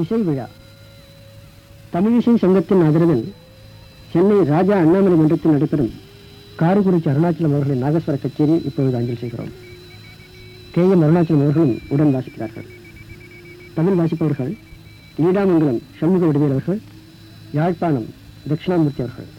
இசை விழா. தமிழிசை சங்கத்தின் ஆதரவில் சென்னை ராஜா அண்ணாமலை மன்றத்தில் நடைபெறும் காரைக்குறிச்சி அருணாச்சலம் அவர்களின் நாகஸ்வர கச்சேரி இப்பொழுது அஞ்சல் செய்கிறோம். கே எம் அருணாச்சலம் அவர்களும் உடன் வாசிக்கிறார்கள். தமிழ் வாசிப்பவர்கள் நீடாமங்கலம் சண்முக வடிவேல் அவர்கள் யாழ்ப்பாணம் தட்சிணாமூர்த்தி அவர்கள்.